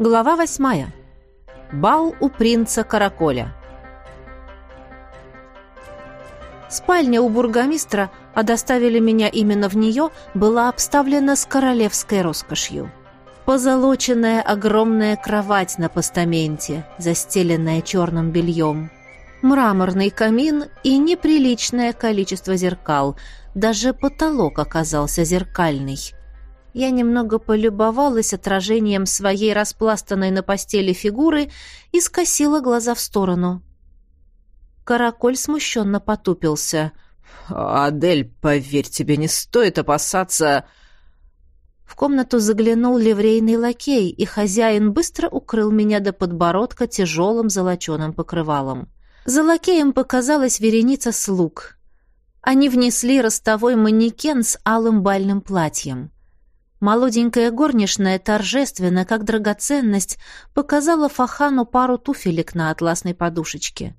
Глава восьмая. Бал у принца Караколя. Спальня у бургомистра, а доставили меня именно в нее, была обставлена с королевской роскошью. Позолоченная огромная кровать на постаменте, застеленная черным бельем. Мраморный камин и неприличное количество зеркал. Даже потолок оказался зеркальный. Я немного полюбовалась отражением своей распластанной на постели фигуры и скосила глаза в сторону. Караколь смущенно потупился. «Адель, поверь, тебе не стоит опасаться...» В комнату заглянул ливрейный лакей, и хозяин быстро укрыл меня до подбородка тяжелым золоченым покрывалом. За лакеем показалась вереница слуг. Они внесли ростовой манекен с алым бальным платьем. Молоденькая горничная торжественно, как драгоценность, показала Фахану пару туфелек на атласной подушечке.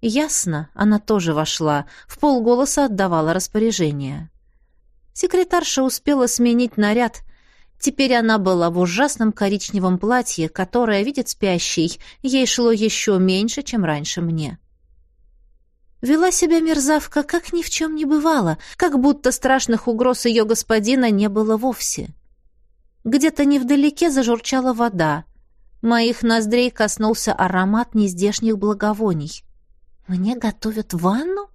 Ясно, она тоже вошла, в полголоса отдавала распоряжение. Секретарша успела сменить наряд. Теперь она была в ужасном коричневом платье, которое, видит спящий, ей шло еще меньше, чем раньше мне. Вела себя мерзавка, как ни в чем не бывало, как будто страшных угроз ее господина не было вовсе. Где-то невдалеке зажурчала вода. Моих ноздрей коснулся аромат нездешних благовоний. «Мне готовят ванну?»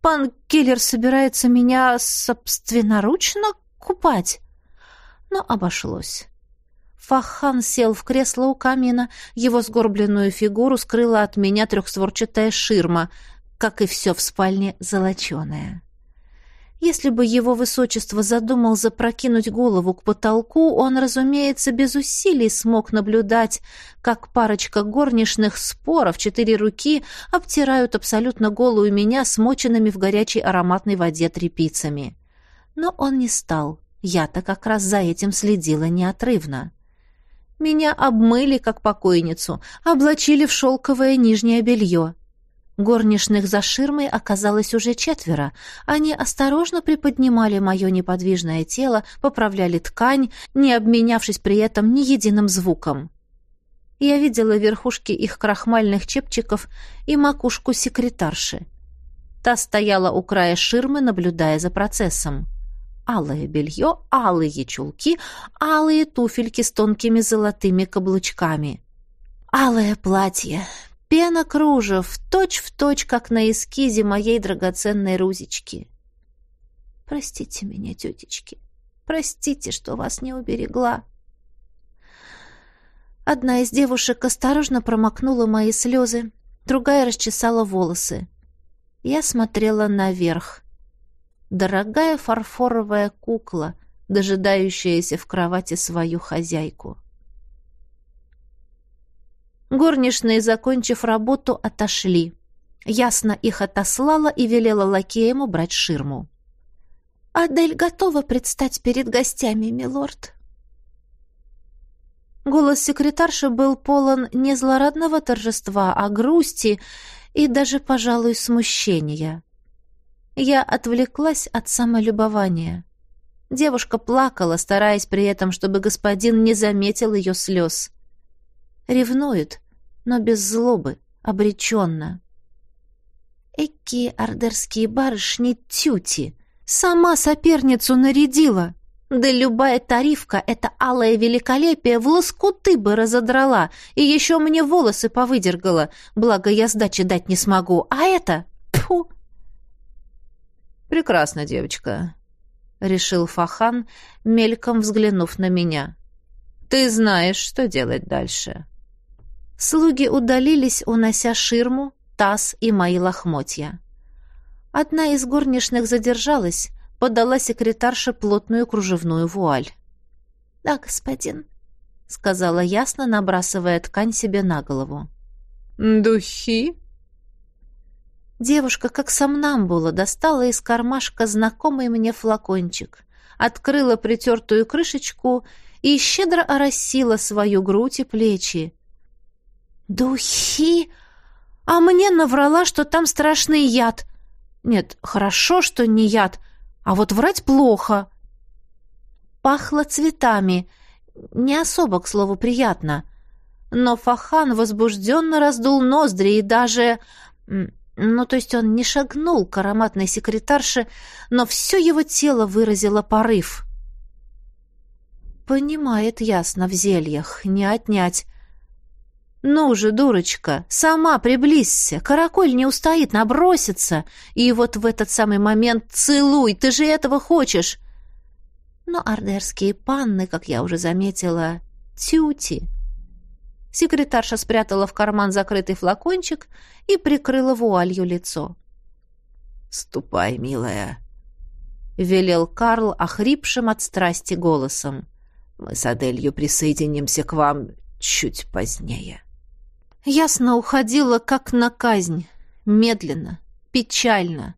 «Пан Киллер собирается меня собственноручно купать?» Но обошлось. Фахан сел в кресло у камина, его сгорбленную фигуру скрыла от меня трехстворчатая ширма, как и все в спальне золоченое. Если бы его высочество задумал запрокинуть голову к потолку, он, разумеется, без усилий смог наблюдать, как парочка горничных споров четыре руки обтирают абсолютно голую меня смоченными в горячей ароматной воде тряпицами. Но он не стал. Я-то как раз за этим следила неотрывно. Меня обмыли, как покойницу, облачили в шелковое нижнее белье. Горничных за ширмой оказалось уже четверо. Они осторожно приподнимали мое неподвижное тело, поправляли ткань, не обменявшись при этом ни единым звуком. Я видела верхушки их крахмальных чепчиков и макушку секретарши. Та стояла у края ширмы, наблюдая за процессом. Алое белье, алые чулки, алые туфельки с тонкими золотыми каблучками. Алое платье, Пена кружев, точь-в-точь, как на эскизе моей драгоценной Рузечки. Простите меня, тетечки, простите, что вас не уберегла. Одна из девушек осторожно промокнула мои слезы, другая расчесала волосы. Я смотрела наверх. Дорогая фарфоровая кукла, дожидающаяся в кровати свою хозяйку. Горничные, закончив работу, отошли. Ясно их отослала и велела лакеям убрать ширму. «Адель готова предстать перед гостями, милорд?» Голос секретарши был полон не злорадного торжества, а грусти и даже, пожалуй, смущения. Я отвлеклась от самолюбования. Девушка плакала, стараясь при этом, чтобы господин не заметил ее слез. Ревнует, но без злобы, обреченно. Эки ордерские барышни тюти. Сама соперницу нарядила. Да любая тарифка это алое великолепие в лоскуты бы разодрала, и еще мне волосы повыдергала, благо я сдачи дать не смогу. А это... Пфу! «Прекрасно, девочка», — решил Фахан, мельком взглянув на меня. «Ты знаешь, что делать дальше». Слуги удалились, унося ширму, таз и мои лохмотья. Одна из горничных задержалась, подала секретарше плотную кружевную вуаль. «Да, господин», — сказала ясно, набрасывая ткань себе на голову. «Духи?» Девушка, как сомнамбула, достала из кармашка знакомый мне флакончик, открыла притертую крышечку и щедро оросила свою грудь и плечи, «Духи? А мне наврала, что там страшный яд. Нет, хорошо, что не яд, а вот врать плохо». Пахло цветами. Не особо, к слову, приятно. Но Фахан возбужденно раздул ноздри и даже... Ну, то есть он не шагнул к ароматной секретарше, но все его тело выразило порыв. Понимает ясно в зельях, не отнять. «Ну же, дурочка, сама приблизься, караколь не устоит, набросится, и вот в этот самый момент целуй, ты же этого хочешь!» Но ардерские панны, как я уже заметила, тюти. Секретарша спрятала в карман закрытый флакончик и прикрыла вуалью лицо. «Ступай, милая», — велел Карл охрипшим от страсти голосом. «Мы с Аделью присоединимся к вам чуть позднее». Ясно уходила, как на казнь. Медленно, печально.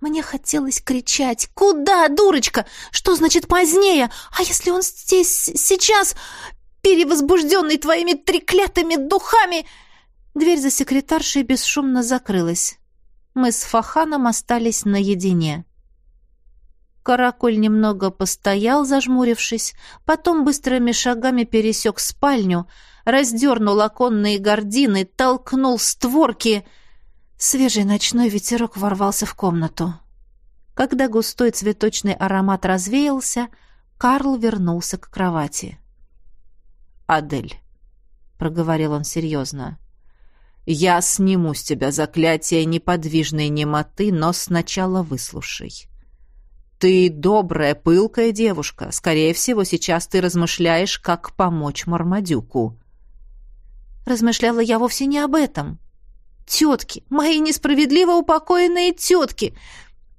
Мне хотелось кричать. «Куда, дурочка? Что значит позднее? А если он здесь сейчас, перевозбужденный твоими треклятыми духами?» Дверь за секретаршей бесшумно закрылась. Мы с Фаханом остались наедине. Каракуль немного постоял, зажмурившись, потом быстрыми шагами пересек спальню — раздернул оконные гардины, толкнул створки. Свежий ночной ветерок ворвался в комнату. Когда густой цветочный аромат развеялся, Карл вернулся к кровати. «Адель», — проговорил он серьезно, — «я сниму с тебя заклятие неподвижной немоты, но сначала выслушай». Ты добрая, пылкая девушка. Скорее всего, сейчас ты размышляешь, как помочь Мармадюку. Размышляла я вовсе не об этом. Тетки, мои несправедливо упокоенные тетки,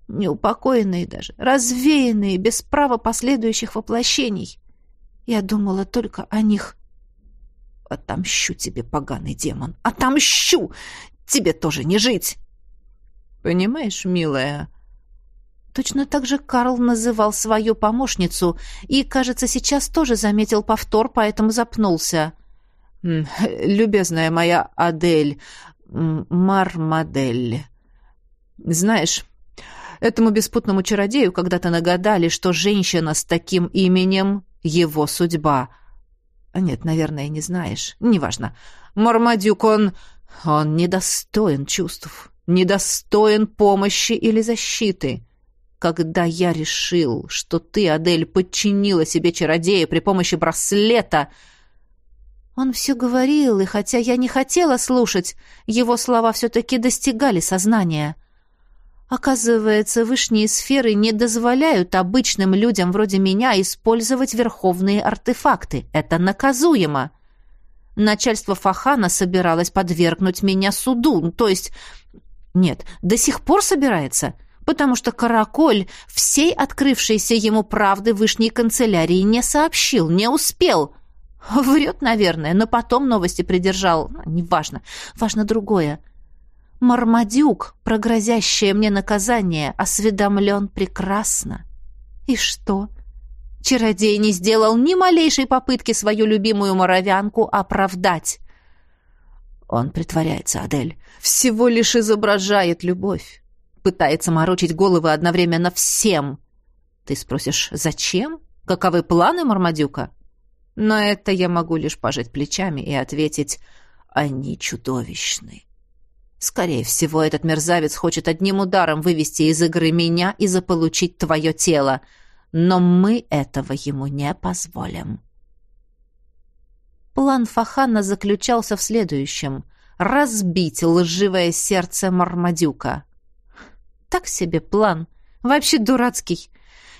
неупокоенные даже, развеянные, без права последующих воплощений. Я думала только о них. Отомщу тебе, поганый демон, отомщу! Тебе тоже не жить! Понимаешь, милая, Точно так же Карл называл свою помощницу и, кажется, сейчас тоже заметил повтор, поэтому запнулся. «Любезная моя Адель, Мармадель, знаешь, этому беспутному чародею когда-то нагадали, что женщина с таким именем — его судьба. Нет, наверное, не знаешь. Неважно. Мармадюк, он... он недостоин чувств, недостоин помощи или защиты». Когда я решил, что ты, Адель, подчинила себе чародея при помощи браслета, он все говорил, и хотя я не хотела слушать, его слова все-таки достигали сознания. Оказывается, высшие сферы не дозволяют обычным людям вроде меня использовать верховные артефакты. Это наказуемо. Начальство Фахана собиралось подвергнуть меня суду, то есть... Нет, до сих пор собирается, потому что Караколь всей открывшейся ему правды высшей канцелярии не сообщил, не успел — Врет, наверное, но потом новости придержал. Ну, неважно. Важно другое. Мармадюк, про грозящее мне наказание, осведомлен прекрасно. И что? Чародей не сделал ни малейшей попытки свою любимую моровянку оправдать. Он притворяется, Адель. Всего лишь изображает любовь. Пытается морочить головы одновременно всем. Ты спросишь, зачем? Каковы планы Мармадюка? Но это я могу лишь пожать плечами и ответить «они чудовищны». Скорее всего, этот мерзавец хочет одним ударом вывести из игры меня и заполучить твое тело, но мы этого ему не позволим. План Фахана заключался в следующем — разбить лживое сердце Мармадюка. Так себе план. Вообще дурацкий.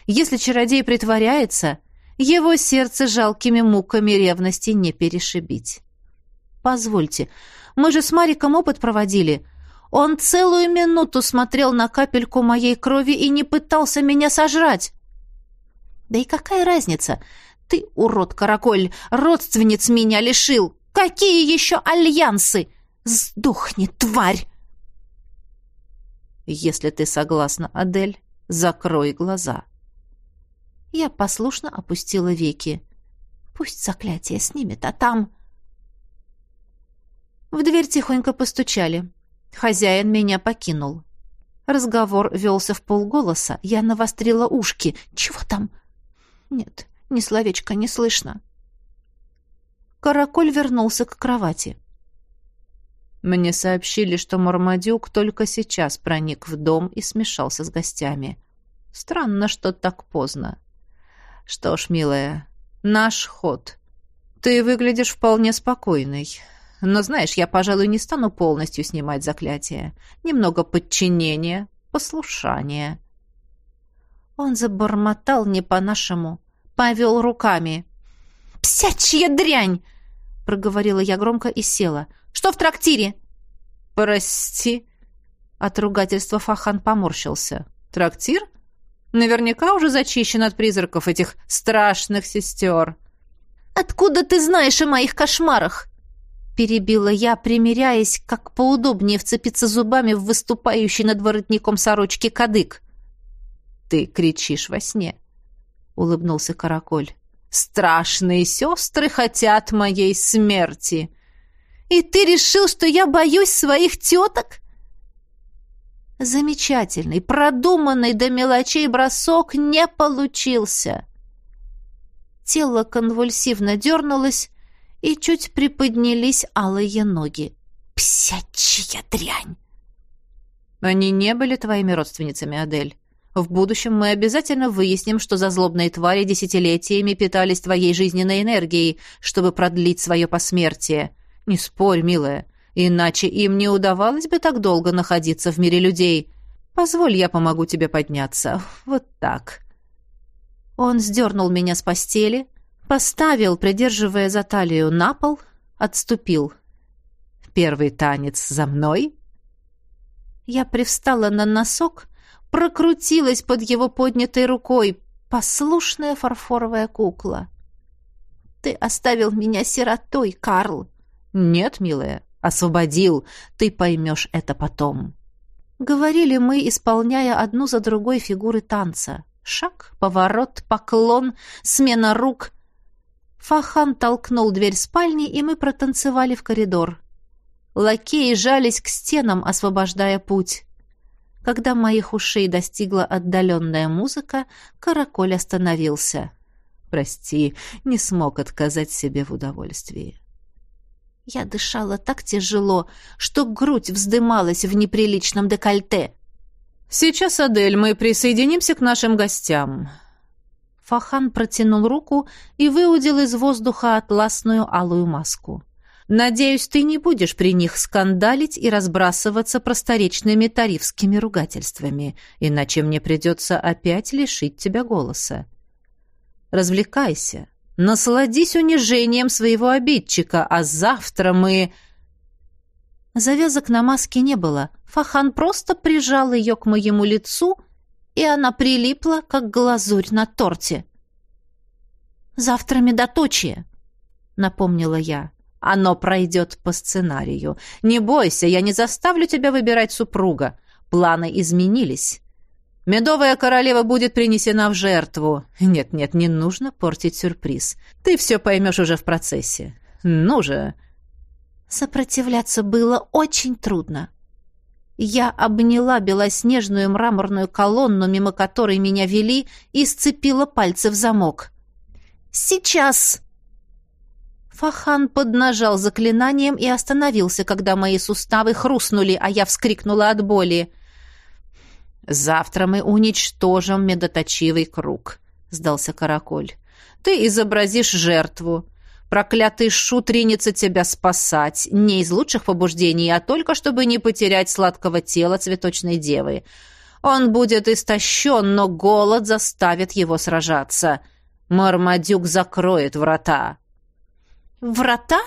Если чародей притворяется, его сердце жалкими муками ревности не перешибить. Позвольте, мы же с Мариком опыт проводили. Он целую минуту смотрел на капельку моей крови и не пытался меня сожрать. Да и какая разница? Ты, урод Караколь, родственниц меня лишил. Какие еще альянсы? Сдохни, тварь! Если ты согласна, Адель, закрой глаза. Я послушно опустила веки. Пусть заклятие снимет, а там... В дверь тихонько постучали. Хозяин меня покинул. Разговор велся в полголоса. Я навострила ушки. Чего там? Нет, Ни словечка не слышно. Караколь вернулся к кровати. Мне сообщили, что Мармадюк только сейчас проник в дом и смешался с гостями. Странно, что так поздно. Что ж, милая, наш ход. Ты выглядишь вполне спокойной. Но знаешь, я, пожалуй, не стану полностью снимать заклятие. Немного подчинения, послушания. Он забормотал не по-нашему, повел руками. «Псячья дрянь!» — проговорила я громко и села. «Что в трактире?» «Прости». От ругательства Фахан поморщился. «Трактир? Наверняка уже зачищен от призраков этих страшных сестер». «Откуда ты знаешь о моих кошмарах?» Перебила я, примиряясь, как поудобнее вцепиться зубами в выступающий над воротником сорочки кадык. «Ты кричишь во сне», — улыбнулся Караколь. «Страшные сестры хотят моей смерти». «И ты решил, что я боюсь своих теток?» Замечательный, продуманный до мелочей бросок не получился. Тело конвульсивно дернулось, и чуть приподнялись алые ноги. «Псячья дрянь!» «Они не были твоими родственницами, Адель. В будущем мы обязательно выясним, что за злобные твари десятилетиями питались твоей жизненной энергией, чтобы продлить свое посмертие. Не спорь, милая, иначе им не удавалось бы так долго находиться в мире людей. Позволь, я помогу тебе подняться. Вот так». Он сдернул меня с постели, поставил, придерживая за талию, на пол, отступил. «Первый танец за мной?» Я привстала на носок, прокрутилась под его поднятой рукой, послушная фарфоровая кукла. «Ты оставил меня сиротой, Карл!» «Нет, милая, освободил. Ты поймешь это потом». Говорили мы, исполняя одну за другой фигуры танца. Шаг, поворот, поклон, смена рук. Фахан толкнул дверь спальни, и мы протанцевали в коридор. Лакеи жались к стенам, освобождая путь. Когда моих ушей достигла отдаленная музыка, караколь остановился. «Прости, не смог отказать себе в удовольствии». Я дышала так тяжело, что грудь вздымалась в неприличном декольте. «Сейчас, Адель, мы присоединимся к нашим гостям». Фахан протянул руку и выудил из воздуха атласную алую маску. «Надеюсь, ты не будешь при них скандалить и разбрасываться просторечными тарифскими ругательствами, иначе мне придется опять лишить тебя голоса. Развлекайся, насладись унижением своего обидчика, а завтра мы...» Завязок на маске не было. Фахан просто прижал ее к моему лицу, и она прилипла, как глазурь на торте. «Завтра медоточие», — напомнила я. «Оно пройдет по сценарию. Не бойся, я не заставлю тебя выбирать супруга. Планы изменились. Медовая королева будет принесена в жертву. Нет-нет, не нужно портить сюрприз. Ты все поймешь уже в процессе. Ну же!» Сопротивляться было очень трудно. Я обняла белоснежную мраморную колонну, мимо которой меня вели, и сцепила пальцы в замок. «Сейчас!» Фахан поднажал заклинанием и остановился, когда мои суставы хрустнули, а я вскрикнула от боли. «Завтра мы уничтожим медоточивый круг», — сдался Караколь. «Ты изобразишь жертву. Проклятый шут ринется тебя спасать, не из лучших побуждений, а только чтобы не потерять сладкого тела цветочной девы. Он будет истощен, но голод заставит его сражаться. Мармадюк закроет врата». «Врата?»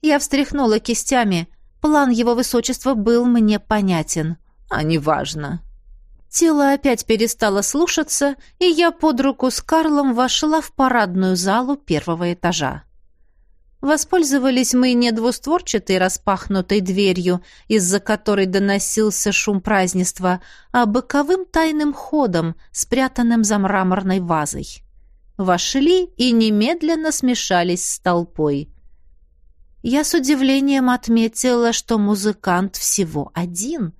Я встряхнула кистями. План его высочества был мне понятен. «А неважно». Тело опять перестало слушаться, и я под руку с Карлом вошла в парадную залу первого этажа. Воспользовались мы не двустворчатой распахнутой дверью, из-за которой доносился шум празднества, а боковым тайным ходом, спрятанным за мраморной вазой. Вошли и немедленно смешались с толпой. Я с удивлением отметила, что музыкант всего один.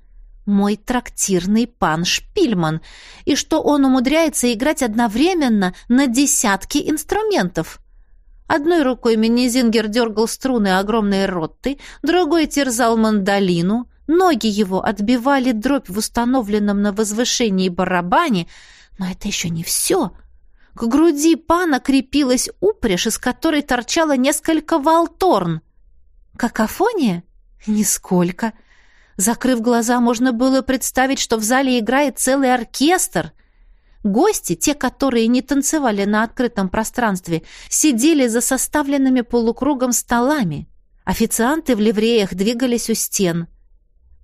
Мой трактирный пан Шпильман, и что он умудряется играть одновременно на десятки инструментов. Одной рукой Минизингер дергал струны огромной ротты, другой терзал мандолину, ноги его отбивали дробь в установленном на возвышении барабане, но это еще не все. К груди пана крепилась упряжь, из которой торчало несколько волторн. Какофония? Нисколько. Закрыв глаза, можно было представить, что в зале играет целый оркестр. Гости, те, которые не танцевали на открытом пространстве, сидели за составленными полукругом столами. Официанты в ливреях двигались у стен.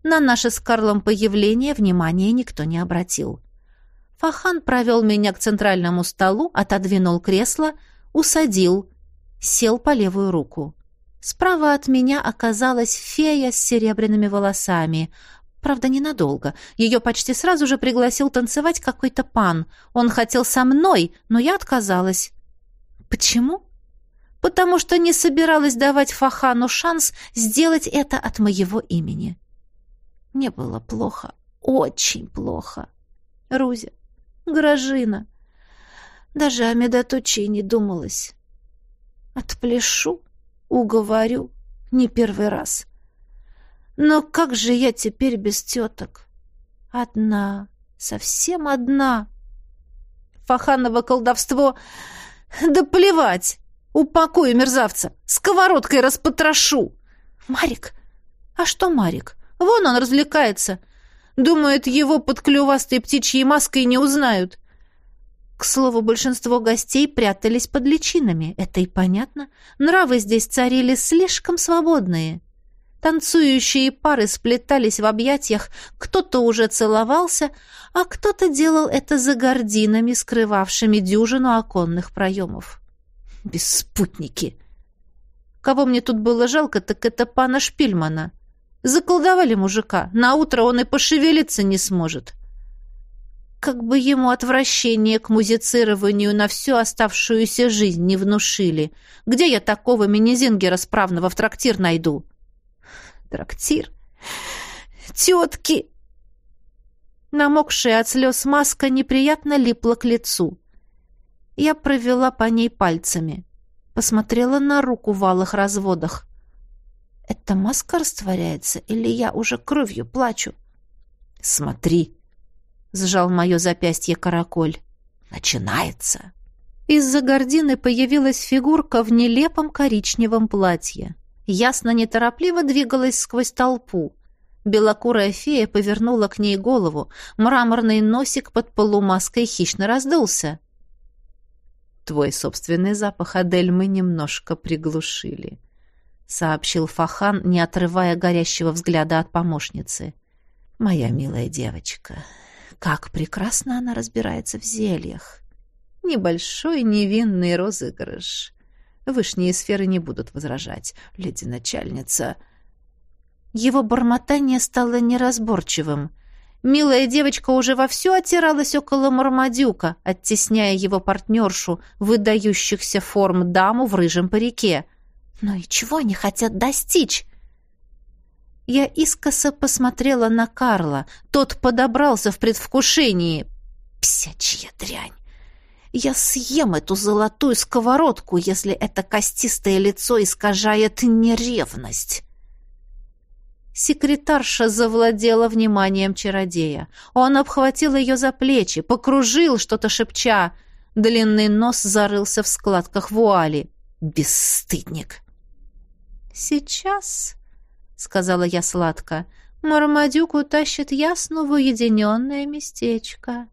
На наше с Карлом появление внимания никто не обратил. Фахан провел меня к центральному столу, отодвинул кресло, усадил, сел по левую руку. Справа от меня оказалась фея с серебряными волосами — Правда, ненадолго. Ее почти сразу же пригласил танцевать какой-то пан. Он хотел со мной, но я отказалась. Почему? Потому что не собиралась давать Фахану шанс сделать это от моего имени. Мне было плохо, очень плохо. Рузя, Гражина. Даже о медоточии не думалось. Отпляшу, уговорю, не первый раз. — но как же я теперь без теток? Одна, совсем одна. Фаханово колдовство... Да плевать! Упакую мерзавца! Сковородкой распотрошу! Марик? А что Марик? Вон он развлекается. Думает, его под клювастой птичьей маской не узнают. К слову, большинство гостей прятались под личинами. Это и понятно. Нравы здесь царили слишком свободные. Танцующие пары сплетались в объятиях, кто-то уже целовался, а кто-то делал это за гординами, скрывавшими дюжину оконных проемов. Беспутники! Кого мне тут было жалко, так это пана Шпильмана. Заколдовали мужика, на утро он и пошевелиться не сможет. Как бы ему отвращение к музицированию на всю оставшуюся жизнь не внушили. Где я такого мини-зингера справного в трактир найду?» трактир. Тетки!» Намокшая от слез маска неприятно липла к лицу. Я провела по ней пальцами. Посмотрела на руку в алых разводах. «Это маска растворяется, или я уже кровью плачу?» «Смотри!» — сжал мое запястье караколь. «Начинается!» Из-за гордины появилась фигурка в нелепом коричневом платье ясно неторопливо двигалась сквозь толпу. Белокурая фея повернула к ней голову, мраморный носик под полумаской хищно раздулся. «Твой собственный запах, Адель, мы немножко приглушили», — сообщил Фахан, не отрывая горящего взгляда от помощницы. «Моя милая девочка, как прекрасно она разбирается в зельях! Небольшой невинный розыгрыш. Вышние сферы не будут возражать. Леди-начальница... Его бормотание стало неразборчивым. Милая девочка уже вовсю оттиралась около Мармадюка, оттесняя его партнершу, выдающихся форм даму в рыжем парике. Но и чего они хотят достичь? Я искоса посмотрела на Карла. Тот подобрался в предвкушении. Псячья дрянь! Я съем эту золотую сковородку, если это костистое лицо искажает неревность. Секретарша завладела вниманием чародея. Он обхватил ее за плечи, покружил, что-то шепча. Длинный нос зарылся в складках вуали. Бесстыдник. «Сейчас», — сказала я сладко, — «Мармадюк утащит ясну в уединенное местечко».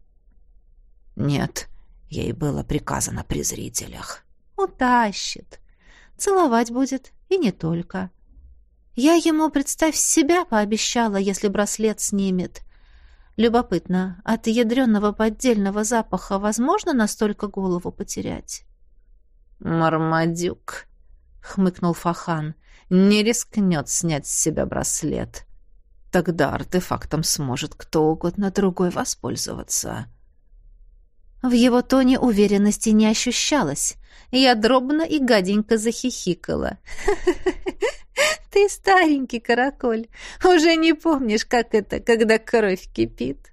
«Нет», Ей было приказано при зрителях. «Утащит. Целовать будет, и не только. Я ему, представь себя, пообещала, если браслет снимет. Любопытно, от ядреного поддельного запаха возможно настолько голову потерять?» «Мармадюк», — хмыкнул Фахан, — «не рискнет снять с себя браслет. Тогда артефактом сможет кто угодно другой воспользоваться». В его тоне уверенности не ощущалось. Я дробно и гаденько захихикала. «Ты старенький караколь, уже не помнишь, как это, когда кровь кипит».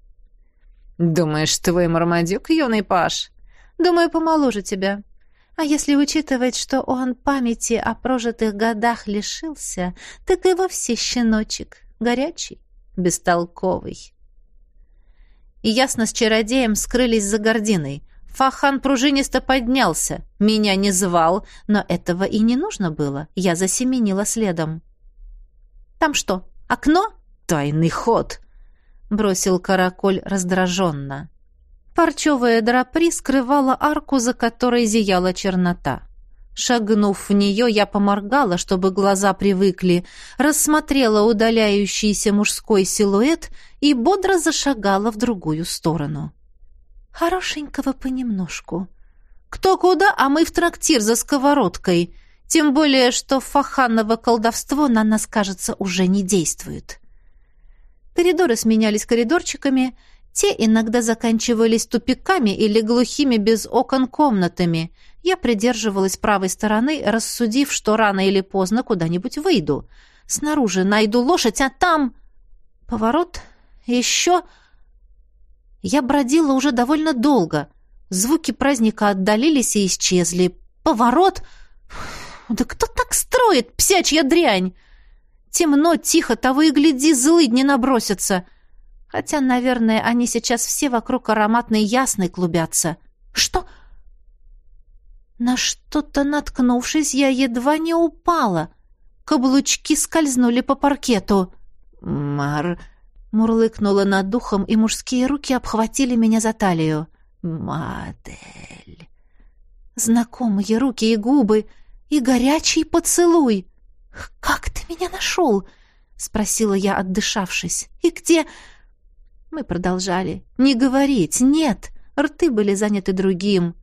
«Думаешь, твой мармадюк, юный Паш?» «Думаю, помоложе тебя. А если учитывать, что он памяти о прожитых годах лишился, так и вовсе щеночек, горячий, бестолковый». И ясно с чародеем скрылись за гординой. Фахан пружинисто поднялся. Меня не звал, но этого и не нужно было. Я засеменила следом. «Там что, окно?» «Тайный ход!» — бросил караколь раздраженно. Парчевая драпри скрывала арку, за которой зияла чернота. Шагнув в нее, я поморгала, чтобы глаза привыкли, рассмотрела удаляющийся мужской силуэт и бодро зашагала в другую сторону. Хорошенького понемножку. Кто куда, а мы в трактир за сковородкой. Тем более, что фаханово колдовство на нас, кажется, уже не действует. Коридоры сменялись коридорчиками, те иногда заканчивались тупиками или глухими без окон комнатами. Я придерживалась правой стороны, рассудив, что рано или поздно куда-нибудь выйду. Снаружи найду лошадь, а там... Поворот, еще... Я бродила уже довольно долго. Звуки праздника отдалились и исчезли. Поворот... Да кто так строит, псячья дрянь? Темно, тихо, того и гляди, злыдни набросятся. Хотя, наверное, они сейчас все вокруг ароматной ясной клубятся. Что? На что-то наткнувшись, я едва не упала. Каблучки скользнули по паркету. Мар... Мурлыкнула над духом, и мужские руки обхватили меня за талию. «Модель!» Знакомые руки и губы, и горячий поцелуй. «Как ты меня нашел?» — спросила я, отдышавшись. «И где...» Мы продолжали. «Не говорить, нет!» Рты были заняты другим.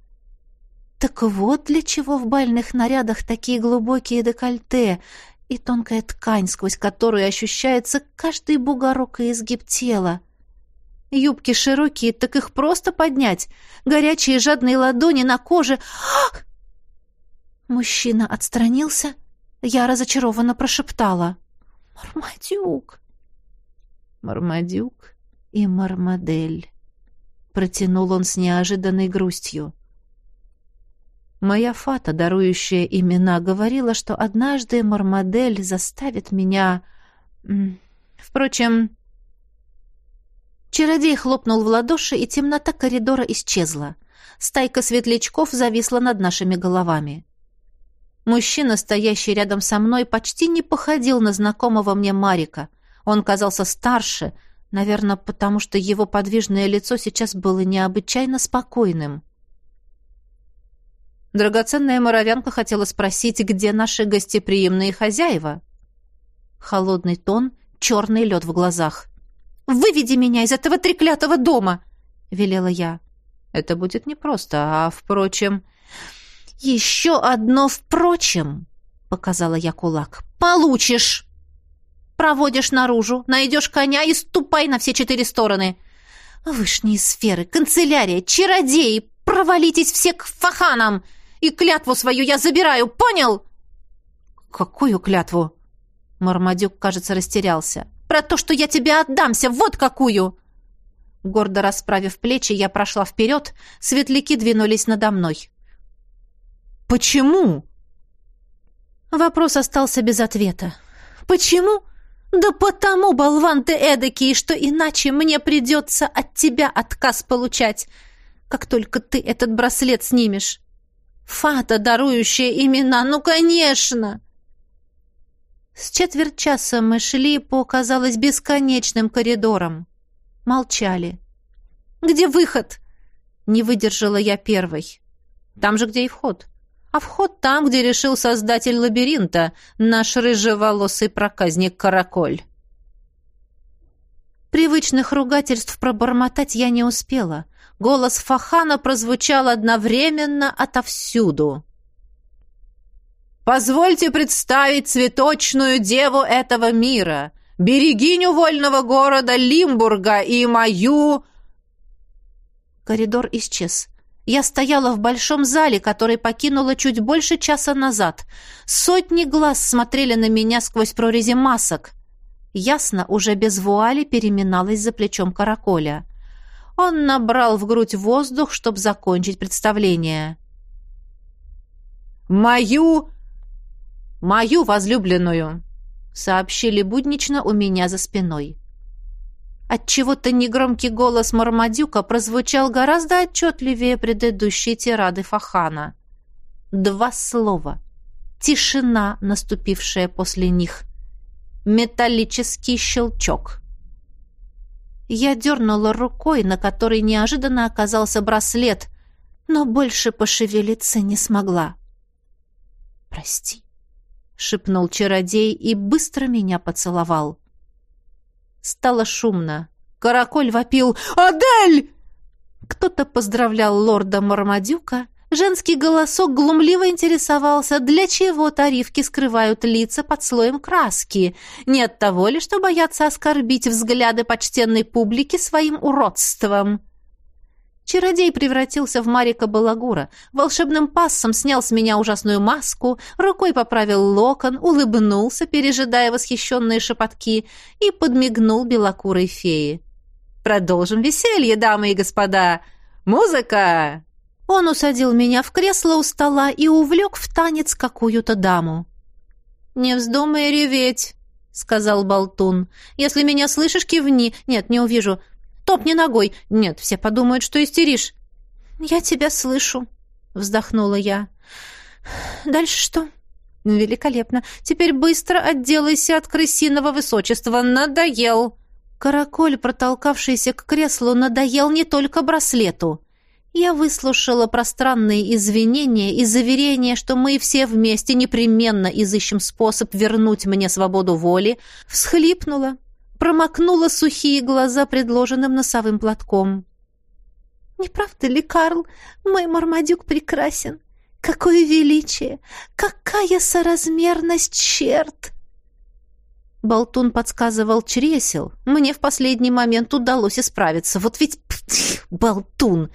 Так вот для чего в бальных нарядах такие глубокие декольте, и тонкая ткань, сквозь которую ощущается каждый бугорок и изгиб тела. Юбки широкие, так их просто поднять. Горячие жадные ладони на коже. Ах! Мужчина отстранился. Я разочарованно прошептала. «Мармадюк!» «Мармадюк и Мармадель», — протянул он с неожиданной грустью. Моя фата, дарующая имена, говорила, что однажды Мармадель заставит меня... Впрочем... Чародей хлопнул в ладоши, и темнота коридора исчезла. Стайка светлячков зависла над нашими головами. Мужчина, стоящий рядом со мной, почти не походил на знакомого мне Марика. Он казался старше, наверное, потому что его подвижное лицо сейчас было необычайно спокойным. Драгоценная моровянка хотела спросить, где наши гостеприимные хозяева. Холодный тон, черный лед в глазах. «Выведи меня из этого треклятого дома!» — велела я. «Это будет непросто, а, впрочем...» «Еще одно «впрочем», — показала я кулак. «Получишь!» «Проводишь наружу, найдешь коня и ступай на все четыре стороны!» «Вышние сферы, канцелярия, чародеи, провалитесь все к фаханам!» И клятву свою я забираю, понял?» «Какую клятву?» Мармадюк, кажется, растерялся. «Про то, что я тебе отдамся, вот какую!» Гордо расправив плечи, я прошла вперед, светляки двинулись надо мной. «Почему?» Вопрос остался без ответа. «Почему?» «Да потому, болван ты эдакий, что иначе мне придется от тебя отказ получать, как только ты этот браслет снимешь. Фата, дарующая имена, ну, конечно!» С четверть часа мы шли по, казалось, бесконечным коридорам. Молчали. «Где выход?» Не выдержала я первой. «Там же, где и вход. А вход там, где решил создатель лабиринта, наш рыжеволосый проказник Караколь». Привычных ругательств пробормотать я не успела — Голос Фахана прозвучал одновременно отовсюду. «Позвольте представить цветочную деву этого мира, берегиню вольного города Лимбурга и мою...» Коридор исчез. Я стояла в большом зале, который покинула чуть больше часа назад. Сотни глаз смотрели на меня сквозь прорези масок. Ясно, уже без вуали переминалась за плечом караколя. Он набрал в грудь воздух, чтобы закончить представление. «Мою... мою возлюбленную!» сообщили буднично у меня за спиной. Отчего-то негромкий голос Мармадюка прозвучал гораздо отчетливее предыдущей тирады Фахана. Два слова. Тишина, наступившая после них. Металлический щелчок. Я дернула рукой, на которой неожиданно оказался браслет, но больше пошевелиться не смогла. «Прости», — шепнул чародей и быстро меня поцеловал. Стало шумно. Караколь вопил «Адель!» Кто-то поздравлял лорда Мармадюка. Женский голосок глумливо интересовался, для чего тарифки скрывают лица под слоем краски. Не от того ли, что боятся оскорбить взгляды почтенной публики своим уродством. Чародей превратился в Марика Балагура, волшебным пассом снял с меня ужасную маску, рукой поправил локон, улыбнулся, пережидая восхищенные шепотки, и подмигнул белокурой феи. «Продолжим веселье, дамы и господа! Музыка!» Он усадил меня в кресло у стола и увлек в танец какую-то даму. «Не вздумай реветь», — сказал Болтун. «Если меня слышишь, кивни. Нет, не увижу. Топни ногой. Нет, все подумают, что истеришь. Я тебя слышу, вздохнула я. Дальше что? Великолепно. Теперь быстро отделайся от крысиного высочества. Надоел. Караколь, протолкавшийся к креслу, надоел не только браслету. Я выслушала пространные извинения и заверения, что мы все вместе непременно изыщем способ вернуть мне свободу воли, всхлипнула, промокнула сухие глаза предложенным носовым платком. «Не правда ли, Карл, мой Мармадюк прекрасен? Какое величие! Какая соразмерность черт!» Болтун подсказывал чресел. Мне в последний момент удалось исправиться. Вот ведь... Болтун!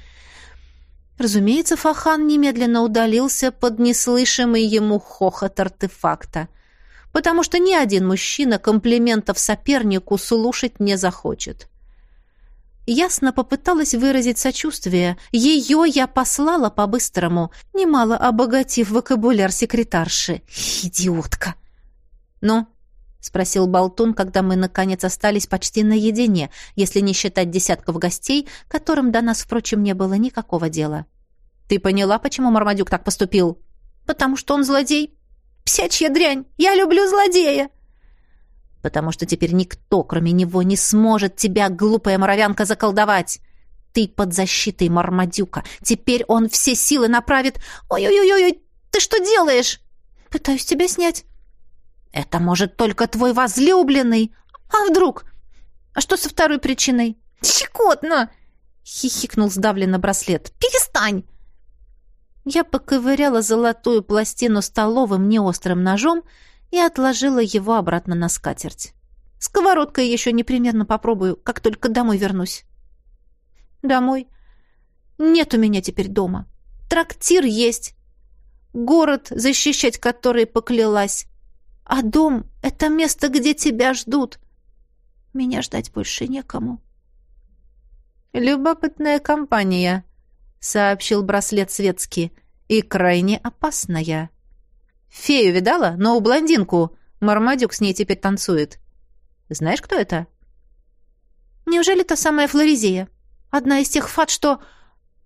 Разумеется, Фахан немедленно удалился под неслышимый ему хохот артефакта потому что ни один мужчина комплиментов сопернику слушать не захочет. Ясно попыталась выразить сочувствие. Ее я послала по-быстрому, немало обогатив вокабуляр секретарши. Идиотка! «Ну?» — спросил Болтун, когда мы, наконец, остались почти наедине, если не считать десятков гостей, которым до нас, впрочем, не было никакого дела. «Ты поняла, почему Мармадюк так поступил?» «Потому что он злодей», Псячья дрянь! Я люблю злодея!» «Потому что теперь никто, кроме него, не сможет тебя, глупая моровянка, заколдовать!» Ты под защитой Мармадюка. Теперь он все силы направит... Ой-ой-ой, ты что делаешь? Пытаюсь тебя снять. Это может только твой возлюбленный. А вдруг? А что со второй причиной? Щекотно! Хихикнул сдавленно браслет. Перестань! Я поковыряла золотую пластину столовым неострым ножом и отложила его обратно на скатерть. Сковородкой еще непременно попробую, как только домой вернусь. Домой? Нет у меня теперь дома. Трактир есть. Город, защищать который поклялась. А дом — это место, где тебя ждут. Меня ждать больше некому. Любопытная компания, сообщил браслет светский, и крайне опасная. Фею видала? Но у блондинку. Мармадюк с ней теперь танцует. Знаешь, кто это? Неужели та самая Флоризея? Одна из тех фат, что...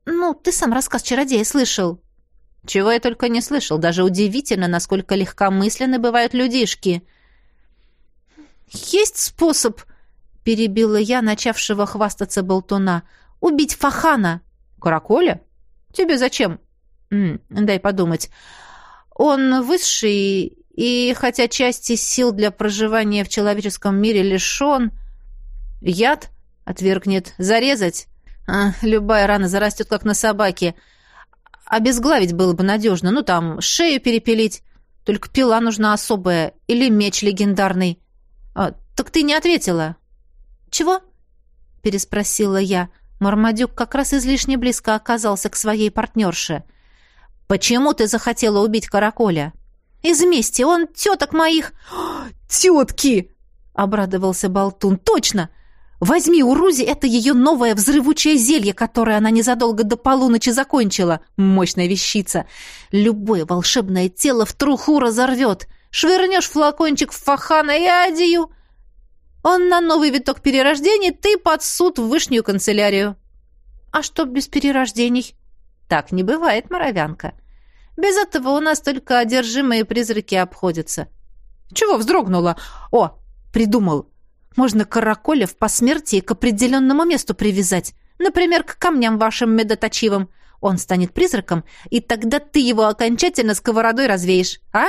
Ну, ты сам рассказ чародея слышал. Чего я только не слышал. Даже удивительно, насколько легкомысленны бывают людишки. Есть способ, перебила я начавшего хвастаться болтуна, убить Фахана. Караколя? Тебе зачем? М -м, дай подумать. Он высший, и хотя части сил для проживания в человеческом мире лишен, яд отвергнет, зарезать. А, любая рана зарастет, как на собаке. Обезглавить было бы надежно. Ну, там, шею перепилить. Только пила нужна особая. Или меч легендарный. А, так ты не ответила. Чего? Переспросила я. Мармадюк как раз излишне близко оказался к своей партнерше. «Почему ты захотела убить Караколя?» «Из мести, он теток моих...» «Тетки!» — обрадовался Болтун. «Точно! Возьми у Рузи это ее новое взрывучее зелье, которое она незадолго до полуночи закончила. Мощная вещица. Любое волшебное тело в труху разорвет. Швырнешь флакончик в Фахана и Адию. Он на новый виток перерождений, ты под суд в вышнюю канцелярию. А что без перерождений? Так не бывает, моровянка. Без этого у нас только одержимые призраки обходятся. Чего вздрогнула? О, придумал. Можно караколя в посмертии к определенному месту привязать. Например, к камням вашим медоточивым. Он станет призраком, и тогда ты его окончательно сковородой развеешь. А?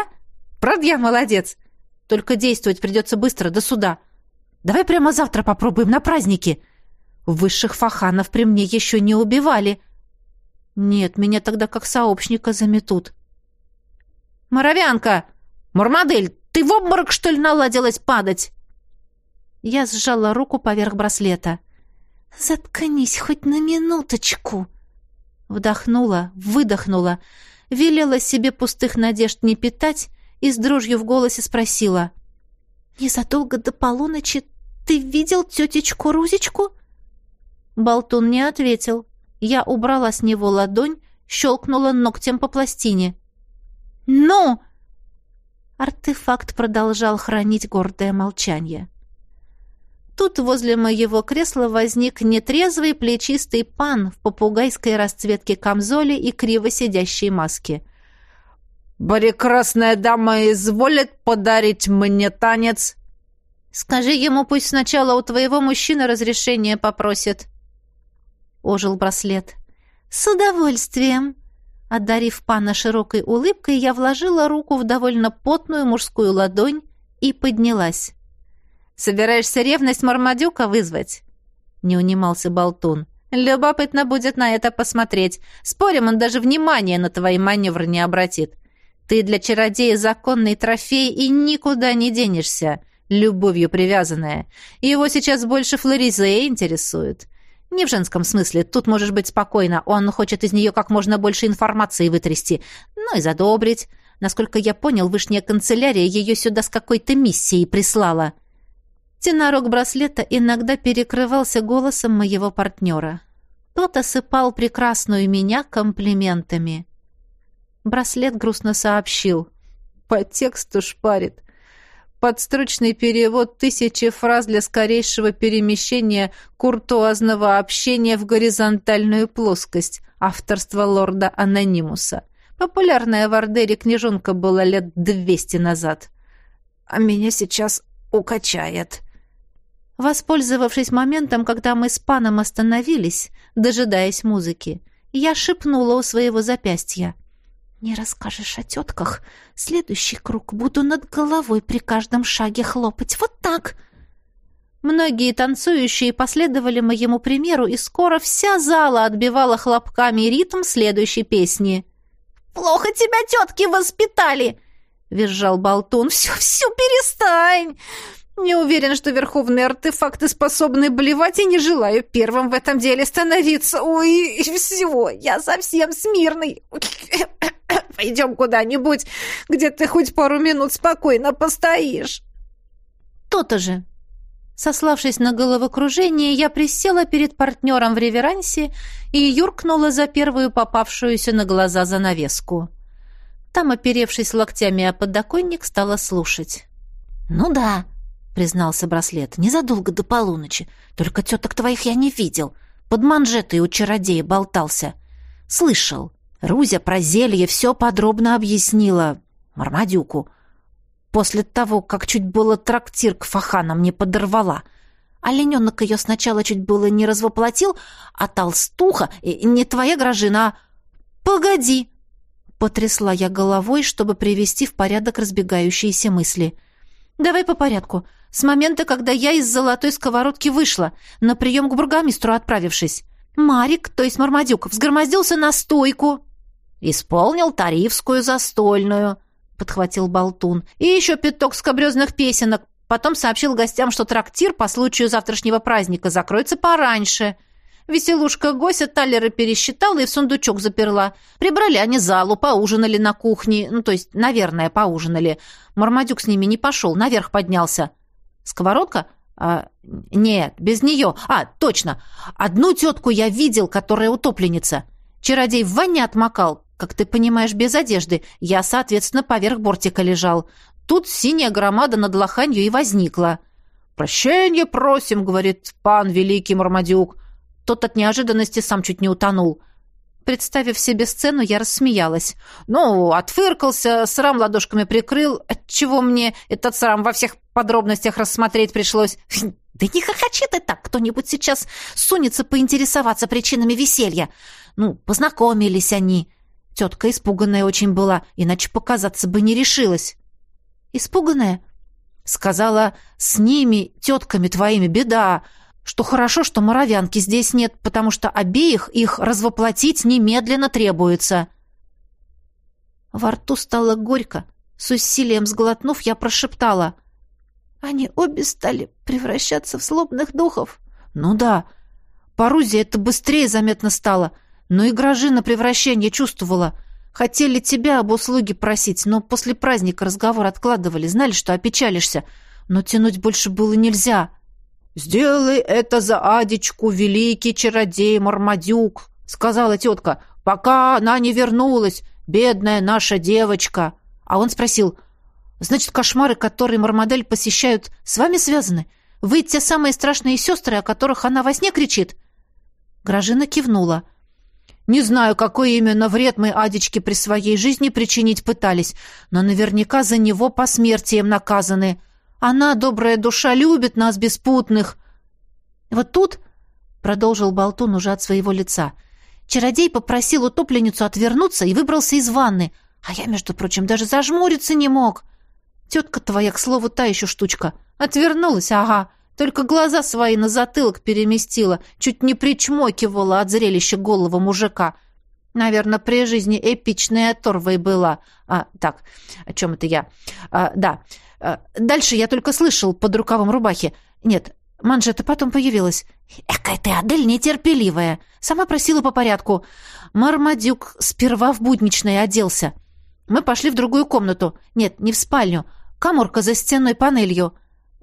Правда я молодец? Только действовать придется быстро, до суда. Давай прямо завтра попробуем на празднике. Высших фаханов при мне еще не убивали. Нет, меня тогда как сообщника заметут. «Моровянка! Мурмадель, ты в обморок, что ли, наладилась падать?» Я сжала руку поверх браслета. «Заткнись хоть на минуточку!» Вдохнула, выдохнула, велела себе пустых надежд не питать и с дрожью в голосе спросила. «Незадолго до полуночи ты видел тетечку Рузечку?» Болтун не ответил. Я убрала с него ладонь, щелкнула ногтем по пластине. «Ну!» Артефакт продолжал хранить гордое молчание. Тут возле моего кресла возник нетрезвый плечистый пан в попугайской расцветке камзоле и криво сидящей маске. «Прекрасная дама изволит подарить мне танец!» «Скажи ему, пусть сначала у твоего мужчины разрешение попросит!» Ожил браслет. «С удовольствием!» Одарив пана широкой улыбкой, я вложила руку в довольно потную мужскую ладонь и поднялась. Собираешься ревность Мармадюка вызвать?» Не унимался Болтун. «Любопытно будет на это посмотреть. Спорим, он даже внимания на твои маневры не обратит. Ты для чародея законный трофей и никуда не денешься, любовью привязанная. Его сейчас больше Флоризея интересует. Не в женском смысле, тут можешь быть спокойно. Он хочет из нее как можно больше информации вытрясти, ну и задобрить. Насколько я понял, вышняя канцелярия ее сюда с какой-то миссией прислала». Тенорог браслета иногда перекрывался голосом моего партнера. Тот осыпал прекрасную меня комплиментами. Браслет грустно сообщил. «По тексту шпарит. Подстрочный перевод тысячи фраз для скорейшего перемещения куртуазного общения в горизонтальную плоскость. Авторство лорда Анонимуса. Популярная в Ордере книжонка была лет двести назад. А меня сейчас укачает». Воспользовавшись моментом, когда мы с паном остановились, дожидаясь музыки, я шепнула у своего запястья. «Не расскажешь о тетках? Следующий круг буду над головой при каждом шаге хлопать. Вот так!» Многие танцующие последовали моему примеру, и скоро вся зала отбивала хлопками ритм следующей песни. «Плохо тебя тетки воспитали!» — визжал Болтун. «Все, все, перестань! Не уверен, что верховные артефакты способны блевать, и не желаю первым в этом деле становиться. Ой, всего, я совсем смирный. Пойдем куда-нибудь, где ты хоть пару минут спокойно постоишь. То-то же. Сославшись на головокружение, я присела перед партнером в реверансе и юркнула за первую попавшуюся на глаза занавеску. Там, оперевшись локтями о подоконник, стала слушать. «Ну да», признался браслет. «Незадолго до полуночи. Только теток твоих я не видел. Под манжетой у чародея болтался. Слышал. Рузя про зелье все подробно объяснила. Мармадюку. После того, как чуть было трактир к фаханам не подорвала. Олененок ее сначала чуть было не развоплотил, а толстуха, не твоя гражина, а... Погоди!» Потрясла я головой, чтобы привести в порядок разбегающиеся мысли. «Давай по порядку. С момента, когда я из золотой сковородки вышла, на прием к бургомистру отправившись. Марик, то есть Мармадюк, взгромоздился на стойку. «Исполнил тарифскую застольную», — подхватил Болтун. «И еще пяток скобрезных песенок. Потом сообщил гостям, что трактир по случаю завтрашнего праздника закроется пораньше. Веселушка Гося талеры пересчитала и в сундучок заперла. Прибрали они залу, поужинали на кухне. Ну, то есть, наверное, поужинали. Мармадюк с ними не пошел, наверх поднялся. Сковородка? А, нет, без нее. А, точно. Одну тетку я видел, которая утопленница. Чародей в ванне отмокал, как ты понимаешь, без одежды. Я, соответственно, поверх бортика лежал. Тут синяя громада над лоханью и возникла. «Прощение просим», — говорит пан великий Мармадюк. Тот от неожиданности сам чуть не утонул. Представив себе сцену, я рассмеялась. Ну, отфыркался, срам ладошками прикрыл, отчего мне этот срам во всех подробностях рассмотреть пришлось. Да не хохочи ты так, кто-нибудь сейчас сунется поинтересоваться причинами веселья. Ну, познакомились они. Тетка испуганная очень была, иначе показаться бы не решилась. Испуганная? Сказала, с ними, тетками твоими, беда что хорошо, что моровянки здесь нет, потому что обеих их развоплотить немедленно требуется. Во рту стало горько. С усилием сглотнув, я прошептала. Они обе стали превращаться в злобных духов. Ну да, по Рузе это быстрее заметно стало, но и Грожина превращение чувствовала. Хотели тебя об услуге просить, но после праздника разговор откладывали, знали, что опечалишься, но тянуть больше было нельзя. «Сделай это за Адечку, великий чародей Мармадюк», — сказала тетка, «пока она не вернулась, бедная наша девочка». А он спросил, «Значит, кошмары, которые Мармадель посещают, с вами связаны? Вы те самые страшные сестры, о которых она во сне кричит?» Гражина кивнула. «Не знаю, какой именно вред мы Адечке при своей жизни причинить пытались, но наверняка за него посмертием наказаны. Она, добрая душа, любит нас, беспутных. Вот тут, — продолжил Болтун уже от своего лица, — чародей попросил утопленницу отвернуться и выбрался из ванны, а я, между прочим, даже зажмуриться не мог. Тетка твоя, к слову, та еще штучка. Отвернулась, ага, только глаза свои на затылок переместила, чуть не причмокивала от зрелища голого мужика. Наверное, при жизни эпичная торвой была. А, так, о чем это я? А, да, — Э, дальше я только слышал под рукавом рубахи. Нет, манжета потом появилась. Экая ты, Адель, нетерпеливая. Сама просила по порядку. Мармадюк сперва в будничное оделся. Мы пошли в другую комнату. Нет, не в спальню. Каморка за стенной панелью.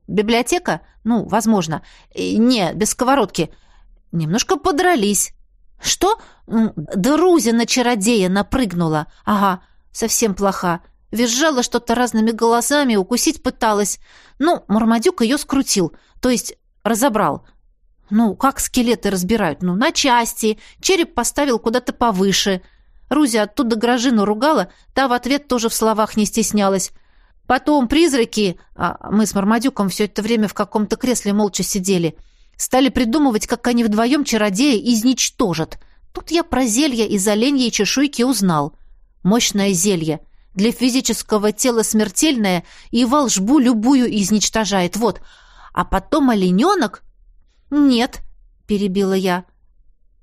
Библиотека? Ну, возможно. Не, без сковородки. Немножко подрались. Что? Да Рузя на чародея напрыгнула. Ага, совсем плоха. Визжала что-то разными голосами, укусить пыталась. Ну, Мармадюк ее скрутил, то есть разобрал. Ну, как скелеты разбирают? Ну, на части. Череп поставил куда-то повыше. Рузя оттуда Грожину ругала, та в ответ тоже в словах не стеснялась. Потом призраки, а мы с Мармадюком все это время в каком-то кресле молча сидели, стали придумывать, как они вдвоем чародея изничтожат. Тут я про зелье из оленьей чешуйки узнал. Мощное зелье — для физического тела смертельная и волшбу любую изничтожает. Вот. А потом олененок... Нет, перебила я.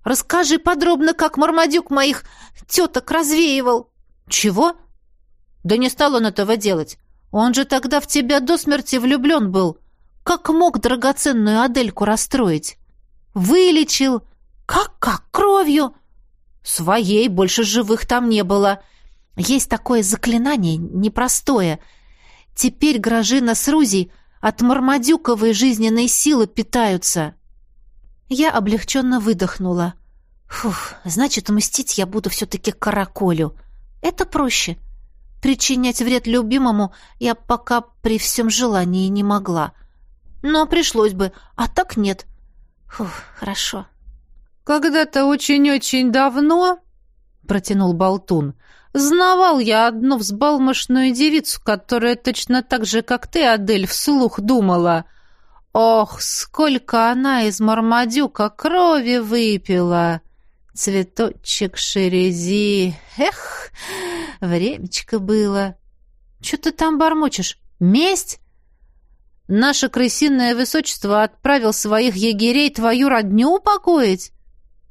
Расскажи подробно, как Мармадюк моих теток развеивал. Чего? Да не стал он этого делать. Он же тогда в тебя до смерти влюблен был. Как мог драгоценную Адельку расстроить? Вылечил. Как-как? Кровью? Своей, больше живых там не было. Есть такое заклинание, непростое. Теперь Гражина с Рузей от мармадюковой жизненной силы питаются. Я облегченно выдохнула. Фух, значит, мстить я буду все-таки караколю. Это проще. Причинять вред любимому я пока при всем желании не могла. Но пришлось бы, а так нет. Фух, хорошо. «Когда-то очень-очень давно», — протянул Болтун, — Знавал я одну взбалмошную девицу, которая точно так же, как ты, Адель, вслух думала. Ох, сколько она из Мармадюка крови выпила! Цветочек шерези. Эх, времечко было. Что ты там бормочешь? Месть? Наше крысиное высочество отправил своих егерей твою родню упокоить?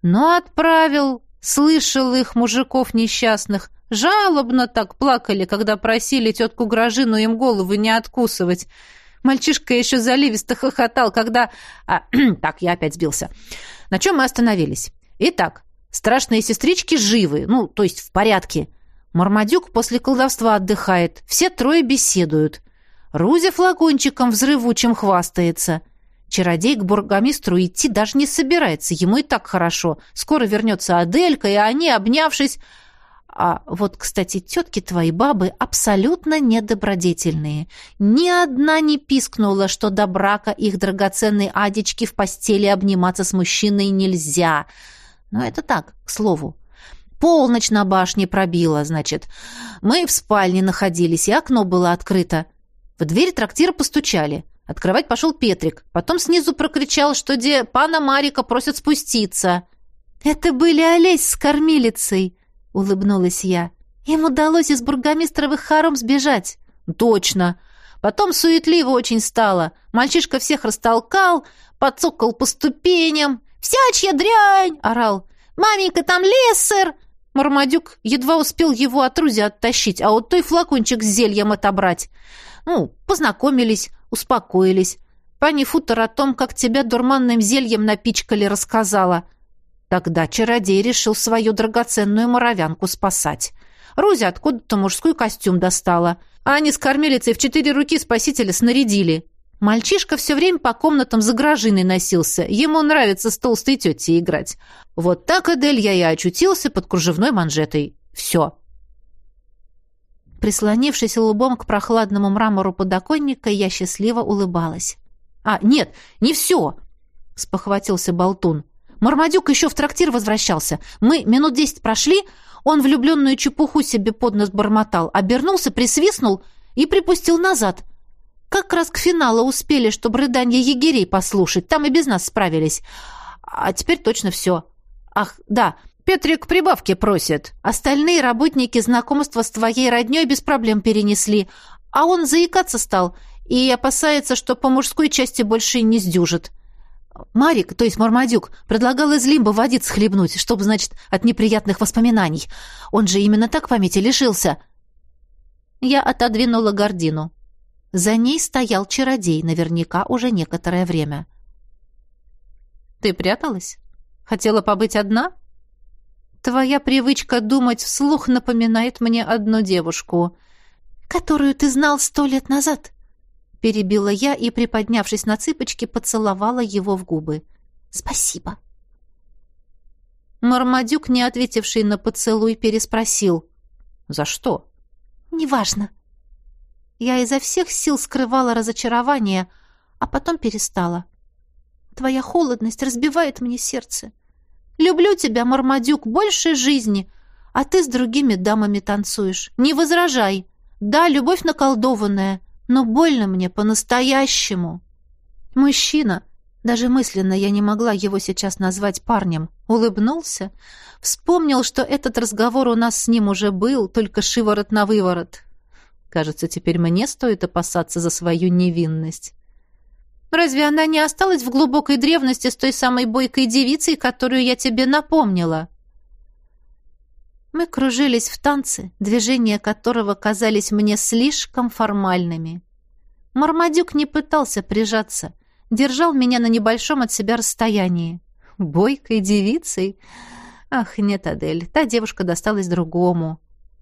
Ну, отправил. Слышал их, мужиков несчастных. Жалобно так плакали, когда просили тетку Грожину им голову не откусывать. Мальчишка еще заливисто хохотал, когда... А, так, я опять сбился. На чем мы остановились? Итак, страшные сестрички живы, ну, то есть в порядке. Мармадюк после колдовства отдыхает, все трое беседуют. Рузя флакончиком взрывучим хвастается. Чародей к бургомистру идти даже не собирается, ему и так хорошо. Скоро вернется Аделька, и они, обнявшись... А вот, кстати, тетки твои бабы абсолютно недобродетельные. Ни одна не пискнула, что до брака их драгоценной Адечки в постели обниматься с мужчиной нельзя. Но это так, к слову. Полночь на башне пробила, значит. Мы в спальне находились, и окно было открыто. В дверь трактира постучали. Открывать пошел Петрик. Потом снизу прокричал, что где пана Марика просят спуститься. «Это были Олесь с кормилицей», — улыбнулась я. «Им удалось из бургомистровых хором сбежать». «Точно!» Потом суетливо очень стало. Мальчишка всех растолкал, подцокал по ступеням. «Всячья дрянь!» — орал. «Маменька, там лес, сэр!» Мармадюк едва успел его от Рузи оттащить, а вот той флакончик с зельем отобрать. Ну, познакомились, успокоились. Пани Футер о том, как тебя дурманным зельем напичкали, рассказала. Тогда чародей решил свою драгоценную моровянку спасать. Рузя откуда-то мужской костюм достала. А они с кормилицей в четыре руки спасителя снарядили. Мальчишка все время по комнатам за гражиной носился. Ему нравится с толстой тетей играть. Вот так, Адель, я и очутился под кружевной манжетой. Все. Прислонившись лбом к прохладному мрамору подоконника, я счастливо улыбалась. «А, нет, не все!» — спохватился Болтун. «Мармадюк еще в трактир возвращался. Мы минут десять прошли, он влюбленную чепуху себе под нос бормотал, обернулся, присвистнул и припустил назад. Как раз к финалу успели, чтобы рыданье егерей послушать, там и без нас справились. А теперь точно все. Ах, да, Петрик прибавки просит. Остальные работники знакомства с твоей роднёй без проблем перенесли, а он заикаться стал и опасается, что по мужской части больше не сдюжит. Марик, то есть Мармадюк, предлагал из лимба водиц хлебнуть, чтобы, значит, от неприятных воспоминаний. Он же именно так памяти лишился. Я отодвинула гордину. За ней стоял чародей, наверняка уже некоторое время. «Ты пряталась? Хотела побыть одна?» Твоя привычка думать вслух напоминает мне одну девушку, которую ты знал сто лет назад. Перебила я и, приподнявшись на цыпочки, поцеловала его в губы. Спасибо. Мармадюк, не ответивший на поцелуй, переспросил. «За что?» «Неважно». Я изо всех сил скрывала разочарование, а потом перестала. Твоя холодность разбивает мне сердце. Люблю тебя, Мармадюк, больше жизни, а ты с другими дамами танцуешь. Не возражай. Да, любовь наколдованная, но больно мне по-настоящему. Мужчина, даже мысленно я не могла его сейчас назвать парнем, улыбнулся, вспомнил, что этот разговор у нас с ним уже был, только шиворот на выворот. Кажется, теперь мне стоит опасаться за свою невинность. Разве она не осталась в глубокой древности с той самой бойкой девицей, которую я тебе напомнила?» Мы кружились в танце, движения которого казались мне слишком формальными. Мармадюк не пытался прижаться, держал меня на небольшом от себя расстоянии. Бойкой девицей? Ах, нет, Адель, та девушка досталась другому.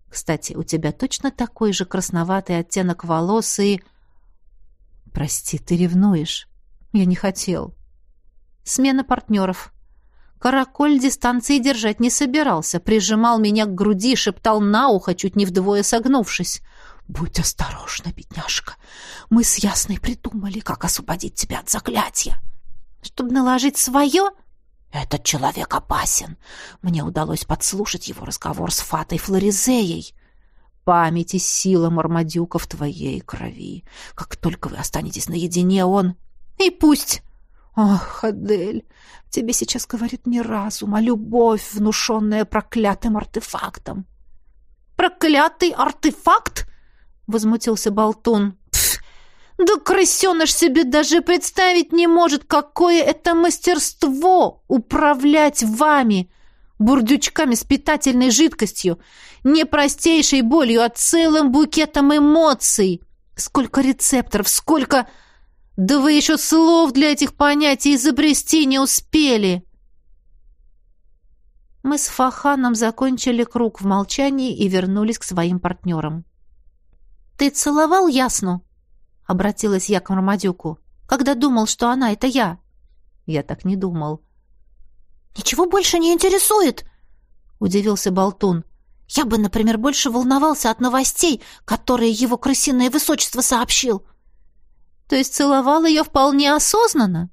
Кстати, у тебя точно такой же красноватый оттенок волос и... «Прости, ты ревнуешь. Я не хотел». Смена партнеров. Караколь дистанции держать не собирался, прижимал меня к груди, шептал на ухо, чуть не вдвое согнувшись. «Будь осторожна, бедняжка. Мы с Ясной придумали, как освободить тебя от заклятия». «Чтобы наложить свое?» «Этот человек опасен. Мне удалось подслушать его разговор с Фатой Флоризеей память и сила Мармадюка в твоей крови. Как только вы останетесь наедине, он... И пусть... Ох, Адель, тебе сейчас говорит не разум, а любовь, внушенная проклятым артефактом. Проклятый артефакт? Возмутился Болтун. Да крысеныш себе даже представить не может, какое это мастерство управлять вами, бурдючками с питательной жидкостью, не простейшей болью, а целым букетом эмоций. Сколько рецепторов, сколько... Да вы еще слов для этих понятий изобрести не успели. Мы с Фаханом закончили круг в молчании и вернулись к своим партнерам. «Ты целовал Ясну?» — обратилась я к Мармадюку. «Когда думал, что она — это я?» Я так не думал. «Ничего больше не интересует?» — удивился Болтун. «Я бы, например, больше волновался от новостей, которые его крысиное высочество сообщил». «То есть целовал ее вполне осознанно?»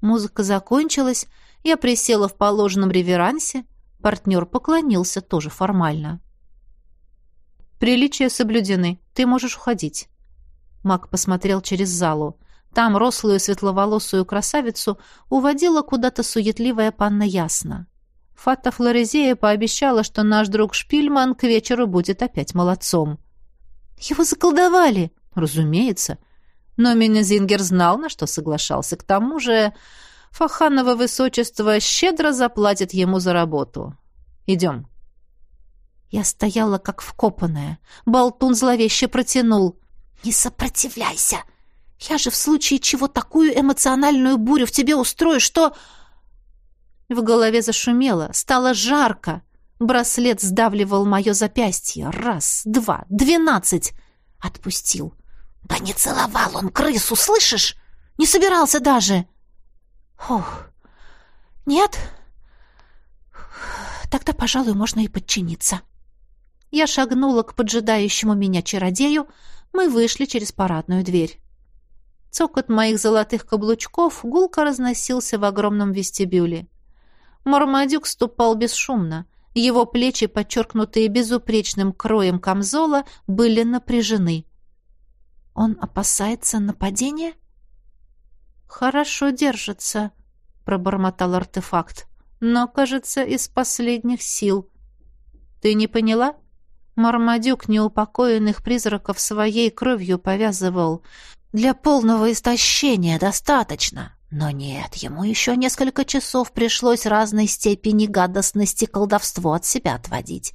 Музыка закончилась, я присела в положенном реверансе, партнер поклонился тоже формально. «Приличия соблюдены, ты можешь уходить». Мак посмотрел через залу. Там рослую светловолосую красавицу уводила куда-то суетливая панна Ясна. Фата Флорезея пообещала, что наш друг Шпильман к вечеру будет опять молодцом. «Его заколдовали!» «Разумеется!» Но Минезингер знал, на что соглашался. К тому же Фаханово высочество щедро заплатит ему за работу. Идем. Я стояла как вкопанная. Болтун зловеще протянул. «Не сопротивляйся! Я же в случае чего такую эмоциональную бурю в тебе устрою, что...» В голове зашумело, стало жарко. Браслет сдавливал мое запястье. Раз, два, двенадцать. Отпустил. «Да не целовал он крысу, слышишь? Не собирался даже!» «Ох, нет? Тогда, пожалуй, можно и подчиниться». Я шагнула к поджидающему меня чародею, мы вышли через парадную дверь. Цокот моих золотых каблучков гулко разносился в огромном вестибюле. Мармадюк ступал бесшумно. Его плечи, подчеркнутые безупречным кроем камзола, были напряжены. Он опасается нападения? Хорошо держится, пробормотал артефакт. Но, кажется, из последних сил. Ты не поняла? Мармадюк неупокоенных призраков своей кровью повязывал. Для полного истощения достаточно. Но нет, ему еще несколько часов пришлось разной степени гадостности колдовство от себя отводить.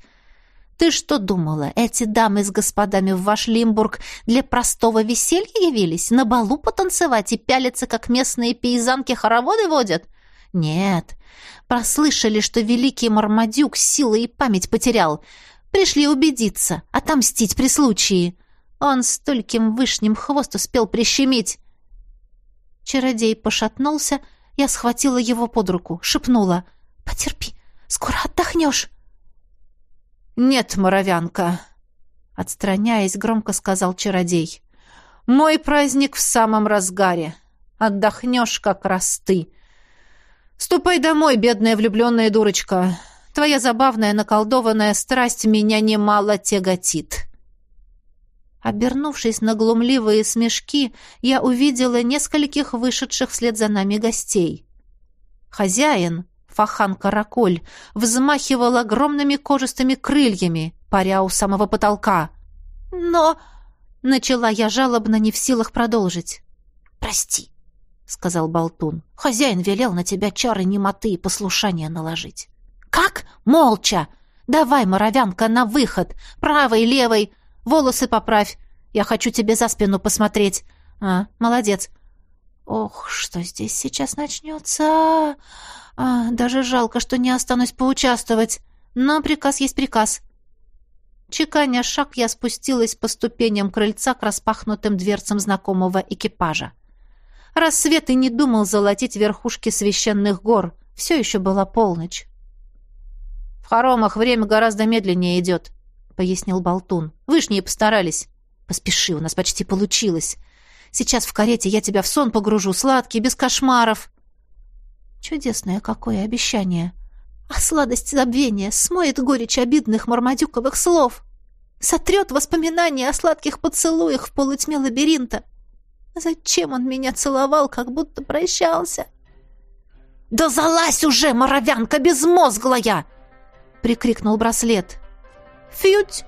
Ты что думала, эти дамы с господами в ваш Лимбург для простого веселья явились? На балу потанцевать и пялиться, как местные пейзанки хороводы водят? Нет, прослышали, что великий Мармадюк силы и память потерял. Пришли убедиться, отомстить при случае. Он стольким вышним хвост успел прищемить. Чародей пошатнулся, я схватила его под руку, шепнула. «Потерпи, скоро отдохнешь». «Нет, моровянка», — отстраняясь, громко сказал чародей. «Мой праздник в самом разгаре. Отдохнешь, как раз ты. Ступай домой, бедная влюбленная дурочка. Твоя забавная наколдованная страсть меня немало тяготит». Обернувшись на глумливые смешки, я увидела нескольких вышедших вслед за нами гостей. Хозяин, Фахан Караколь взмахивал огромными кожистыми крыльями, паря у самого потолка. «Но...» — начала я жалобно, не в силах продолжить. «Прости», — сказал Болтун. «Хозяин велел на тебя чары немоты и послушания наложить». «Как? Молча! Давай, моровянка, на выход! Правой, левой! Волосы поправь! Я хочу тебе за спину посмотреть!» «А, молодец!» «Ох, что здесь сейчас начнется!» А, даже жалко, что не останусь поучаствовать. Но приказ есть приказ. Чеканя шаг, я спустилась по ступеням крыльца к распахнутым дверцам знакомого экипажа. Рассвет и не думал золотить верхушки священных гор. Все еще была полночь. «В хоромах время гораздо медленнее идет», — пояснил Болтун. «Вышние постарались». «Поспеши, у нас почти получилось. Сейчас в карете я тебя в сон погружу, сладкий, без кошмаров». Чудесное какое обещание! А сладость забвения смоет горечь обидных мармадюковых слов, сотрет воспоминания о сладких поцелуях в полутьме лабиринта. Зачем он меня целовал, как будто прощался? «Да залазь уже, моровянка безмозглая!» — прикрикнул браслет. «Фють!»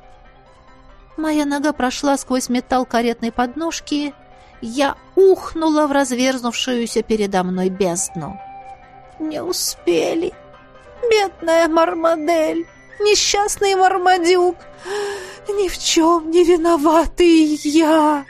Моя нога прошла сквозь металл каретной подножки, я ухнула в разверзнувшуюся передо мной бездну. Не успели. Бедная Мармадель, несчастный Мармадюк, ни в чем не виноватый я.